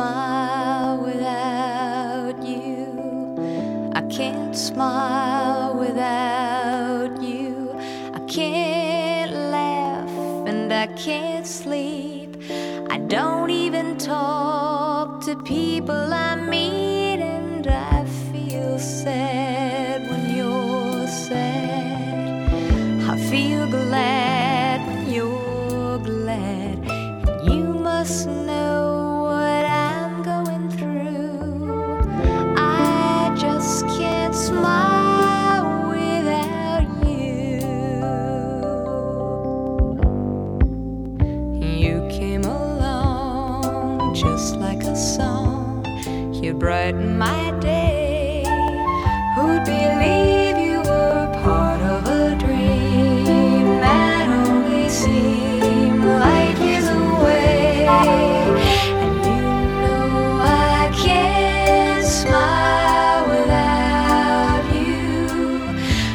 smile without you. I can't smile without you. I can't laugh and I can't sleep. I don't even talk to people I meet. you'd brighten my day. Who'd believe you were part of a dream that only seemed like years away? And you know I can't smile without you.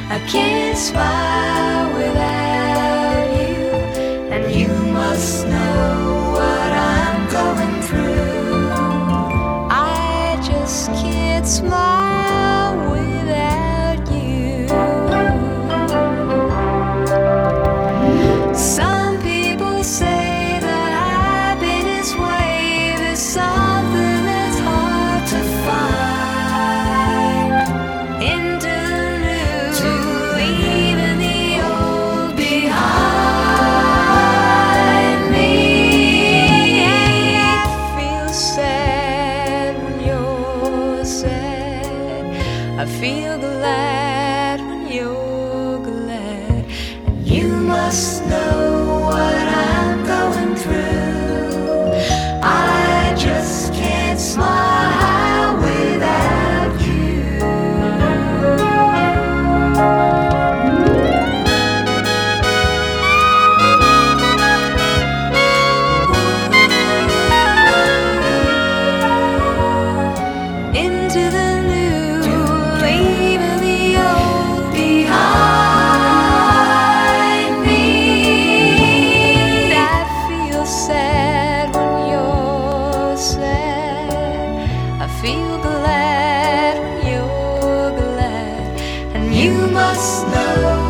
I can't smile without you, and you must know. I feel glad when you're glad. And you must know what I'm going through. I just can't smile without you. Into the sad, I feel glad you're glad, and you must know.